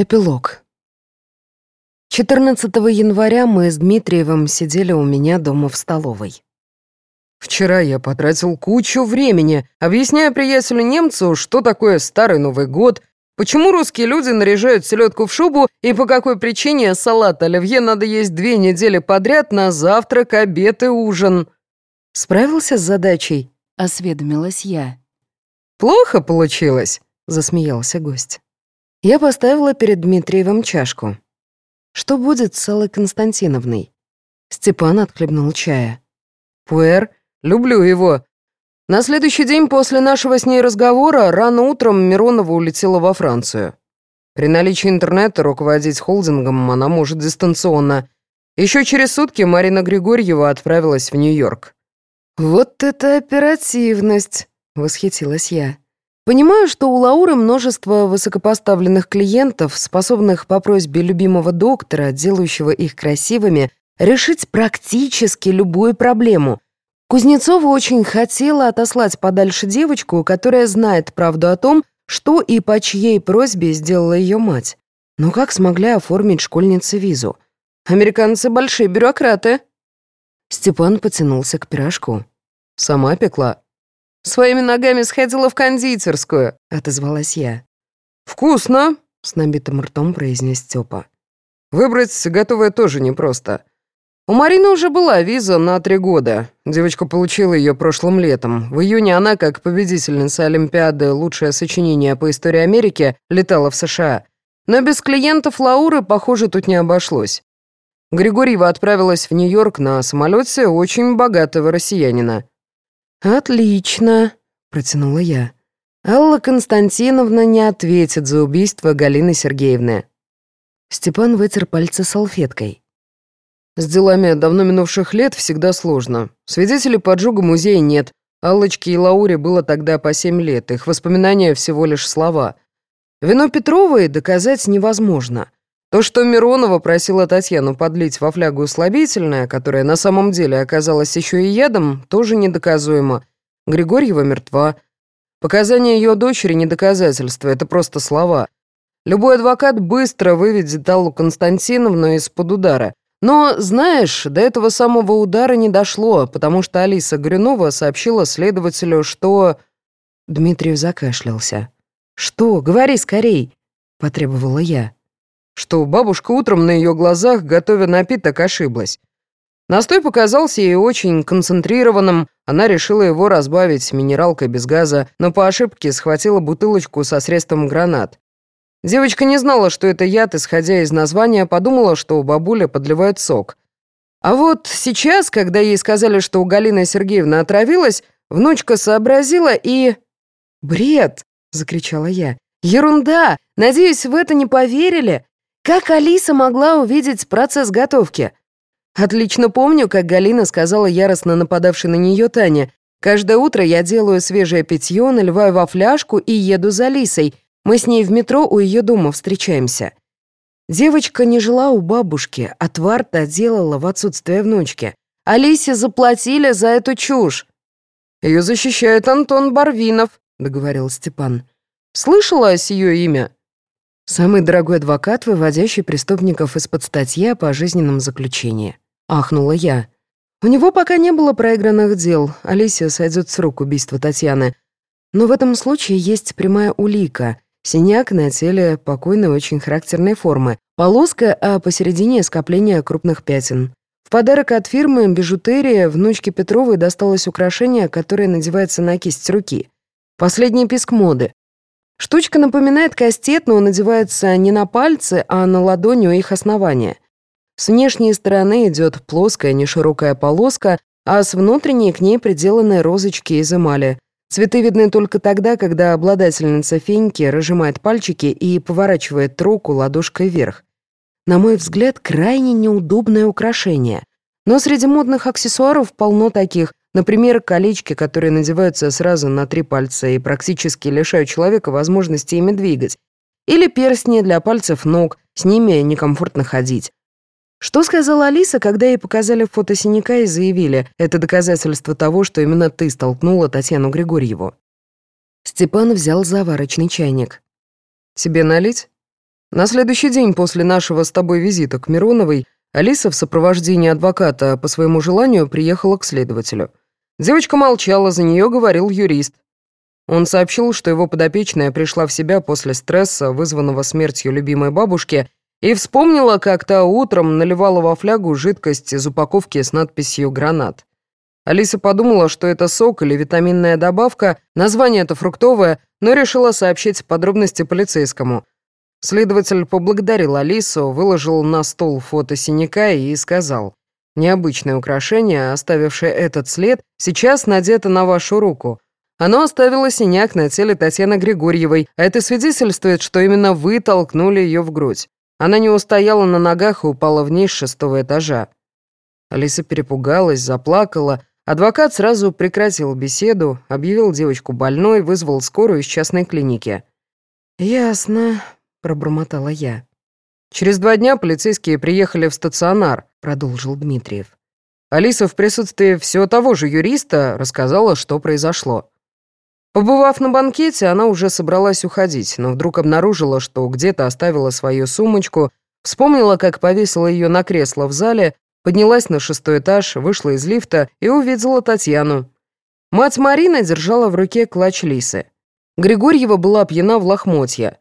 Эпилог. 14 января мы с Дмитриевым сидели у меня дома в столовой. «Вчера я потратил кучу времени, объясняя приятелю немцу, что такое Старый Новый год, почему русские люди наряжают селедку в шубу и по какой причине салат оливье надо есть две недели подряд на завтрак, обед и ужин». «Справился с задачей?» — осведомилась я. «Плохо получилось», — засмеялся гость. Я поставила перед Дмитриевым чашку. Что будет с Аллой Константиновной? Степан отхлебнул чая. Пуэр, люблю его. На следующий день после нашего с ней разговора рано утром Миронова улетела во Францию. При наличии интернета руководить холдингом она может дистанционно. Еще через сутки Марина Григорьева отправилась в Нью-Йорк. «Вот это оперативность!» — восхитилась я. Понимаю, что у Лауры множество высокопоставленных клиентов, способных по просьбе любимого доктора, делающего их красивыми, решить практически любую проблему. Кузнецова очень хотела отослать подальше девочку, которая знает правду о том, что и по чьей просьбе сделала ее мать. Но как смогли оформить школьнице визу? Американцы большие бюрократы. Степан потянулся к пирожку. Сама пекла. «Своими ногами сходила в кондитерскую», — отозвалась я. «Вкусно», — с набитым ртом произнес Степа. «Выбрать готовое тоже непросто. У Марины уже была виза на три года. Девочка получила ее прошлым летом. В июне она, как победительница Олимпиады «Лучшее сочинение по истории Америки», летала в США. Но без клиентов Лауры, похоже, тут не обошлось. Григорьева отправилась в Нью-Йорк на самолете очень богатого россиянина. «Отлично», — протянула я. «Алла Константиновна не ответит за убийство Галины Сергеевны». Степан вытер пальцы салфеткой. «С делами давно минувших лет всегда сложно. Свидетелей поджога музея нет. Аллочке и Лауре было тогда по семь лет. Их воспоминания всего лишь слова. Вино Петровой доказать невозможно. То, что Миронова просила Татьяну подлить во флягу слабительное, которое на самом деле оказалось еще и ядом, тоже недоказуемо. Григорьева мертва. Показания ее дочери не доказательства, это просто слова. Любой адвокат быстро выведет Аллу Константиновну из-под удара. Но, знаешь, до этого самого удара не дошло, потому что Алиса Грюнова сообщила следователю, что... Дмитриев закашлялся. «Что? Говори скорей!» — потребовала я что бабушка утром на ее глазах, готовя напиток, ошиблась. Настой показался ей очень концентрированным, она решила его разбавить минералкой без газа, но по ошибке схватила бутылочку со средством гранат. Девочка не знала, что это яд, исходя из названия, подумала, что у бабуля подливает сок. А вот сейчас, когда ей сказали, что у Галины Сергеевны отравилась, внучка сообразила и... «Бред!» — закричала я. «Ерунда! Надеюсь, в это не поверили? Как Алиса могла увидеть процесс готовки? Отлично помню, как Галина сказала яростно нападавшей на нее Таня. «Каждое утро я делаю свежее питье, наливаю во фляжку и еду за Алисой. Мы с ней в метро у ее дома встречаемся». Девочка не жила у бабушки, а тварь-то делала в отсутствие внучки. Алисе заплатили за эту чушь. «Ее защищает Антон Барвинов», — договорил Степан. «Слышала сие имя?» Самый дорогой адвокат, выводящий преступников из-под статьи о пожизненном заключении. Ахнула я. У него пока не было проигранных дел. Алисия сойдет с рук убийства Татьяны. Но в этом случае есть прямая улика. Синяк на теле покойной очень характерной формы. Полоска, а посередине скопление крупных пятен. В подарок от фирмы «Бижутерия» внучке Петровой досталось украшение, которое надевается на кисть руки. Последний писк моды. Штучка напоминает кастет, но надевается не на пальцы, а на ладони у их основания. С внешней стороны идет плоская, неширокая полоска, а с внутренней к ней приделаны розочки из эмали. Цветы видны только тогда, когда обладательница феньки разжимает пальчики и поворачивает руку ладошкой вверх. На мой взгляд, крайне неудобное украшение. Но среди модных аксессуаров полно таких, Например, колечки, которые надеваются сразу на три пальца и практически лишают человека возможности ими двигать. Или перстни для пальцев ног, с ними некомфортно ходить. Что сказала Алиса, когда ей показали фото синяка и заявили, это доказательство того, что именно ты столкнула Татьяну Григорьеву? Степан взял заварочный чайник. «Тебе налить?» На следующий день после нашего с тобой визита к Мироновой Алиса в сопровождении адвоката по своему желанию приехала к следователю. Девочка молчала, за нее говорил юрист. Он сообщил, что его подопечная пришла в себя после стресса, вызванного смертью любимой бабушки, и вспомнила, как та утром наливала во флягу жидкость из упаковки с надписью «Гранат». Алиса подумала, что это сок или витаминная добавка, название это фруктовое, но решила сообщить подробности полицейскому. Следователь поблагодарил Алису, выложил на стол фото синяка и сказал, «Необычное украшение, оставившее этот след, сейчас надето на вашу руку. Оно оставило синяк на теле Татьяны Григорьевой, а это свидетельствует, что именно вы толкнули ее в грудь. Она не устояла на ногах и упала вниз с шестого этажа». Алиса перепугалась, заплакала. Адвокат сразу прекратил беседу, объявил девочку больной, вызвал скорую из частной клиники. «Ясно», — пробормотала я. «Через два дня полицейские приехали в стационар», — продолжил Дмитриев. Алиса в присутствии все того же юриста рассказала, что произошло. Побывав на банкете, она уже собралась уходить, но вдруг обнаружила, что где-то оставила свою сумочку, вспомнила, как повесила ее на кресло в зале, поднялась на шестой этаж, вышла из лифта и увидела Татьяну. Мать Марина держала в руке клатч лисы. Григорьева была пьяна в лохмотья.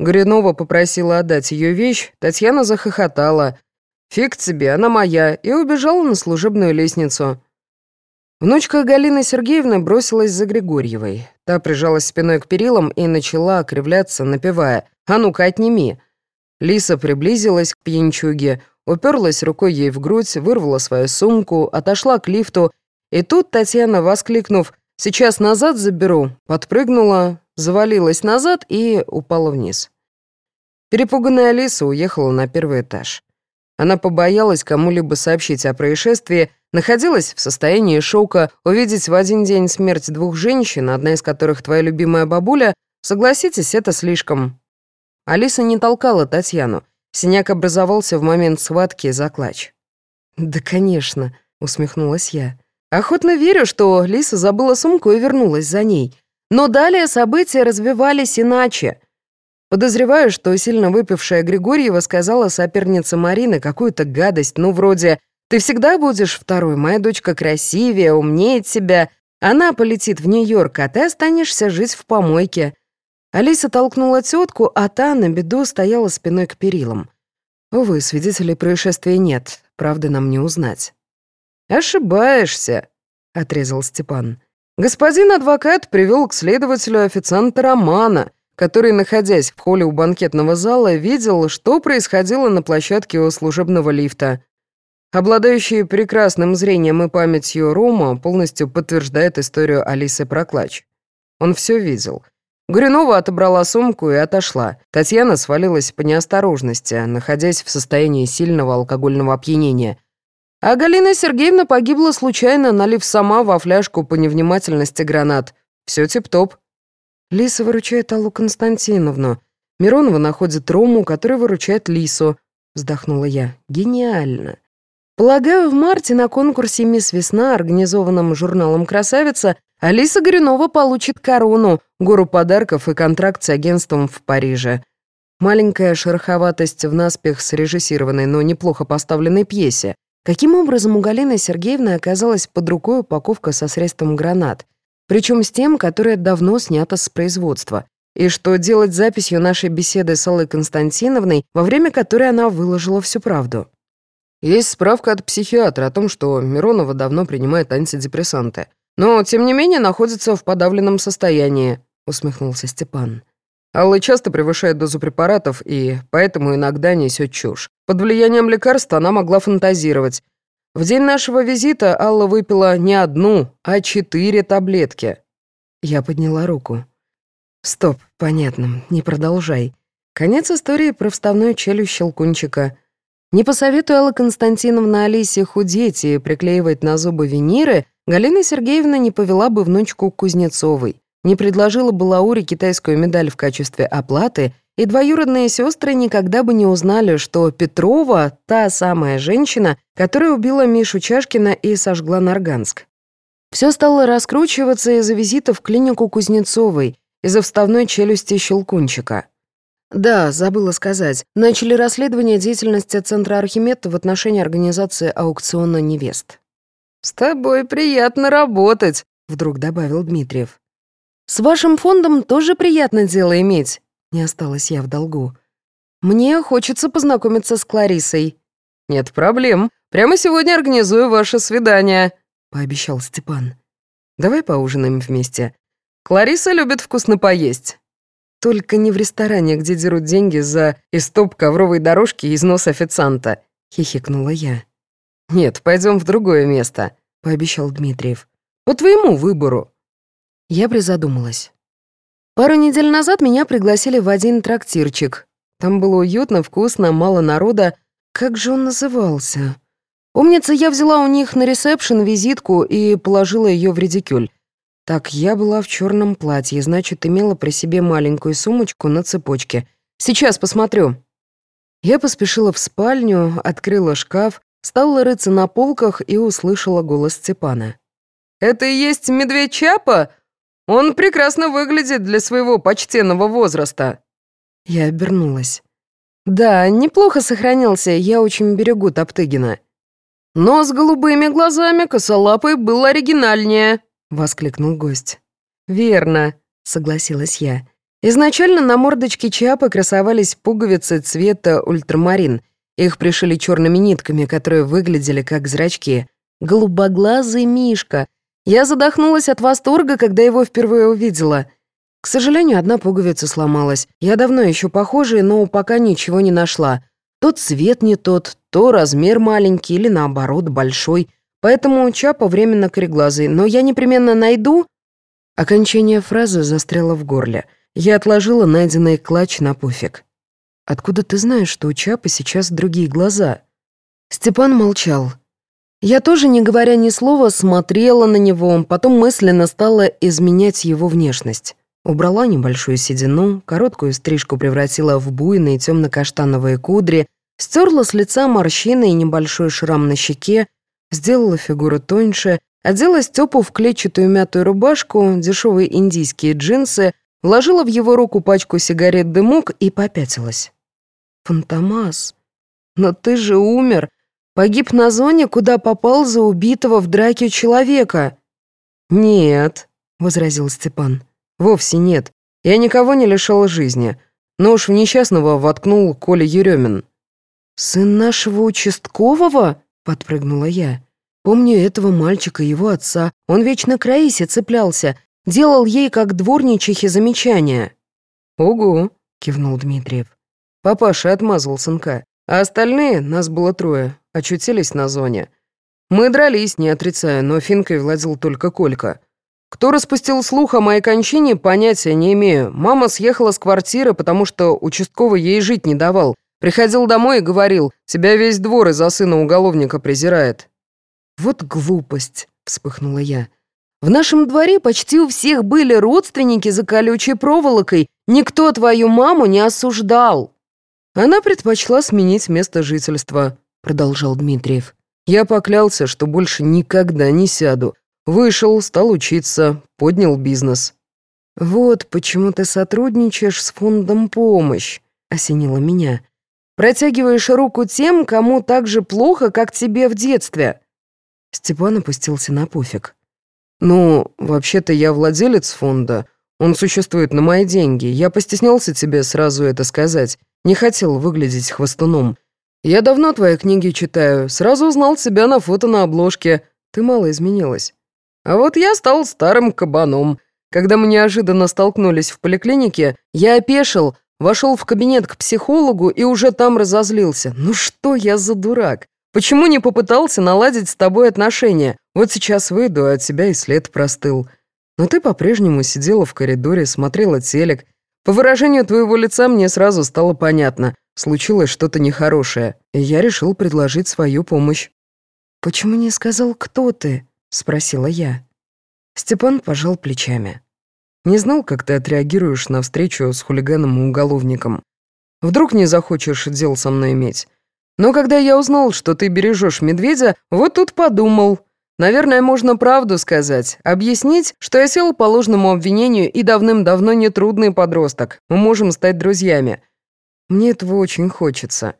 Горюнова попросила отдать ее вещь, Татьяна захохотала. «Фиг тебе, она моя», и убежала на служебную лестницу. Внучка Галины Сергеевны бросилась за Григорьевой. Та прижалась спиной к перилам и начала окривляться, напевая «А ну-ка, отними!». Лиса приблизилась к пьянчуге, уперлась рукой ей в грудь, вырвала свою сумку, отошла к лифту, и тут Татьяна, воскликнув «Сейчас назад заберу», подпрыгнула, завалилась назад и упала вниз. Перепуганная Алиса уехала на первый этаж. Она побоялась кому-либо сообщить о происшествии, находилась в состоянии шока, увидеть в один день смерть двух женщин, одна из которых твоя любимая бабуля, согласитесь, это слишком. Алиса не толкала Татьяну. Синяк образовался в момент схватки за клатч. «Да, конечно», — усмехнулась я. «Охотно верю, что Лиса забыла сумку и вернулась за ней. Но далее события развивались иначе. Подозреваю, что сильно выпившая Григорьева сказала сопернице Марины какую-то гадость, ну, вроде «Ты всегда будешь второй, моя дочка красивее, умнее тебя. Она полетит в Нью-Йорк, а ты останешься жить в помойке». Алиса толкнула тетку, а та на беду стояла спиной к перилам. Увы, свидетелей происшествия нет, правда нам не узнать. «Ошибаешься», — отрезал Степан. Господин адвокат привел к следователю официанта Романа, который, находясь в холле у банкетного зала, видел, что происходило на площадке у служебного лифта. Обладающий прекрасным зрением и памятью Рома полностью подтверждает историю Алисы Проклач. Он все видел. Гуринова отобрала сумку и отошла. Татьяна свалилась по неосторожности, находясь в состоянии сильного алкогольного опьянения – а Галина Сергеевна погибла случайно, налив сама во фляжку по невнимательности гранат. Все тип-топ. Лиса выручает Аллу Константиновну. Миронова находит Рому, который выручает Лису. Вздохнула я. Гениально. Полагаю, в марте на конкурсе «Мисс Весна», организованном журналом «Красавица», Алиса Горюнова получит корону, гору подарков и контракт с агентством в Париже. Маленькая шероховатость в наспех срежиссированной, но неплохо поставленной пьесе. Каким образом у Галины Сергеевны оказалась под рукой упаковка со средством гранат, причем с тем, которое давно снято с производства, и что делать записью нашей беседы с Аллой Константиновной, во время которой она выложила всю правду? Есть справка от психиатра о том, что Миронова давно принимает антидепрессанты, но, тем не менее, находится в подавленном состоянии, усмехнулся Степан. Алла часто превышает дозу препаратов и поэтому иногда несет чушь. Под влиянием лекарства она могла фантазировать. В день нашего визита Алла выпила не одну, а четыре таблетки. Я подняла руку. Стоп, понятно, не продолжай. Конец истории про вставную челюсть щелкунчика. Не посоветуя Алла Константиновна Алисе худеть и приклеивать на зубы виниры, Галина Сергеевна не повела бы внучку Кузнецовой не предложила бы Лауре китайскую медаль в качестве оплаты, и двоюродные сестры никогда бы не узнали, что Петрова — та самая женщина, которая убила Мишу Чашкина и сожгла Нарганск. Все стало раскручиваться из-за визита в клинику Кузнецовой, из-за вставной челюсти Щелкунчика. Да, забыла сказать. Начали расследование деятельности Центра Архимед в отношении организации аукциона невест. «С тобой приятно работать», — вдруг добавил Дмитриев. «С вашим фондом тоже приятно дело иметь», — не осталась я в долгу. «Мне хочется познакомиться с Кларисой». «Нет проблем. Прямо сегодня организую ваше свидание», — пообещал Степан. «Давай поужинаем вместе. Клариса любит вкусно поесть». Только не в ресторане, где дерут деньги за истоп ковровой дорожки и износ официанта, хихикнула я. Нет, пойдем в другое место, пообещал Дмитриев. По твоему выбору. Я призадумалась. Пару недель назад меня пригласили в один трактирчик. Там было уютно, вкусно, мало народа. Как же он назывался? Помнится, я взяла у них на ресепшн визитку и положила ее в редикюль. Так, я была в черном платье, значит, имела при себе маленькую сумочку на цепочке. Сейчас посмотрю. Я поспешила в спальню, открыла шкаф, стала рыться на полках и услышала голос Степана. «Это и есть медведь Чапа? Он прекрасно выглядит для своего почтенного возраста». Я обернулась. «Да, неплохо сохранился, я очень берегу Топтыгина». «Но с голубыми глазами косолапый был оригинальнее», — воскликнул гость. «Верно», — согласилась я. Изначально на мордочке Чапы красовались пуговицы цвета ультрамарин. Их пришили черными нитками, которые выглядели как зрачки. Голубоглазый Мишка. Я задохнулась от восторга, когда его впервые увидела. К сожалению, одна пуговица сломалась. Я давно ищу похожие, но пока ничего не нашла. То цвет не тот, то размер маленький или наоборот большой — Поэтому Чапа временно кореглазый, но я непременно найду...» Окончание фразы застряло в горле. Я отложила найденный клатч на пуфик. «Откуда ты знаешь, что у Чапы сейчас другие глаза?» Степан молчал. Я тоже, не говоря ни слова, смотрела на него, потом мысленно стала изменять его внешность. Убрала небольшую седину, короткую стрижку превратила в буйные темно-каштановые кудри, стерла с лица морщины и небольшой шрам на щеке, Сделала фигуру тоньше, одела Степу в клетчатую мятую рубашку, дешевые индийские джинсы, вложила в его руку пачку сигарет дымок и попятилась. «Фантомас, но ты же умер. Погиб на зоне, куда попал за убитого в драке человека». «Нет», — возразил Степан, — «вовсе нет. Я никого не лишал жизни. Нож в несчастного воткнул Коля Еремин». «Сын нашего участкового?» Подпрыгнула я. Помню этого мальчика, его отца. Он вечно к Раисе цеплялся. Делал ей, как дворничихе, замечания. «Ого!» — кивнул Дмитриев. Папаша отмазал сынка, а остальные, нас было трое, очутились на зоне. Мы дрались, не отрицая, но финкой владел только Колька. Кто распустил слух о моей кончине, понятия не имею. Мама съехала с квартиры, потому что участковый ей жить не давал. Приходил домой и говорил, тебя весь двор из-за сына уголовника презирает». «Вот глупость», — вспыхнула я. «В нашем дворе почти у всех были родственники за колючей проволокой. Никто твою маму не осуждал». «Она предпочла сменить место жительства», — продолжал Дмитриев. «Я поклялся, что больше никогда не сяду. Вышел, стал учиться, поднял бизнес». «Вот почему ты сотрудничаешь с фондом «Помощь», — осенило меня. Протягиваешь руку тем, кому так же плохо, как тебе в детстве». Степан опустился на пуфик. «Ну, вообще-то я владелец фонда. Он существует на мои деньги. Я постеснялся тебе сразу это сказать. Не хотел выглядеть хвостуном. Я давно твои книги читаю. Сразу узнал себя на фото на обложке. Ты мало изменилась. А вот я стал старым кабаном. Когда мы неожиданно столкнулись в поликлинике, я опешил, Вошел в кабинет к психологу и уже там разозлился. «Ну что я за дурак? Почему не попытался наладить с тобой отношения? Вот сейчас выйду, а от тебя и след простыл. Но ты по-прежнему сидела в коридоре, смотрела телек. По выражению твоего лица мне сразу стало понятно. Случилось что-то нехорошее, и я решил предложить свою помощь». «Почему не сказал, кто ты?» — спросила я. Степан пожал плечами. Не знал, как ты отреагируешь на встречу с хулиганом и уголовником. Вдруг не захочешь дел со мной иметь. Но когда я узнал, что ты бережешь медведя, вот тут подумал. Наверное, можно правду сказать, объяснить, что я сел по ложному обвинению и давным-давно нетрудный подросток. Мы можем стать друзьями. Мне этого очень хочется.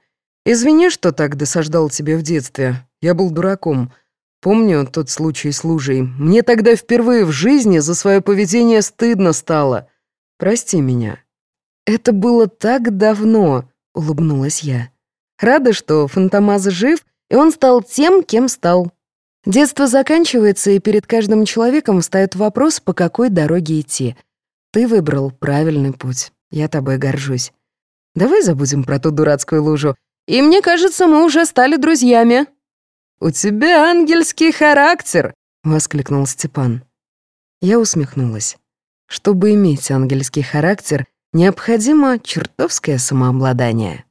Извини, что так досаждал тебе в детстве. Я был дураком. Помню тот случай с лужей. Мне тогда впервые в жизни за свое поведение стыдно стало. Прости меня». «Это было так давно», — улыбнулась я. «Рада, что Фантомаз жив, и он стал тем, кем стал. Детство заканчивается, и перед каждым человеком встает вопрос, по какой дороге идти. Ты выбрал правильный путь. Я тобой горжусь. Давай забудем про ту дурацкую лужу. И мне кажется, мы уже стали друзьями». «У тебя ангельский характер!» — воскликнул Степан. Я усмехнулась. Чтобы иметь ангельский характер, необходимо чертовское самообладание.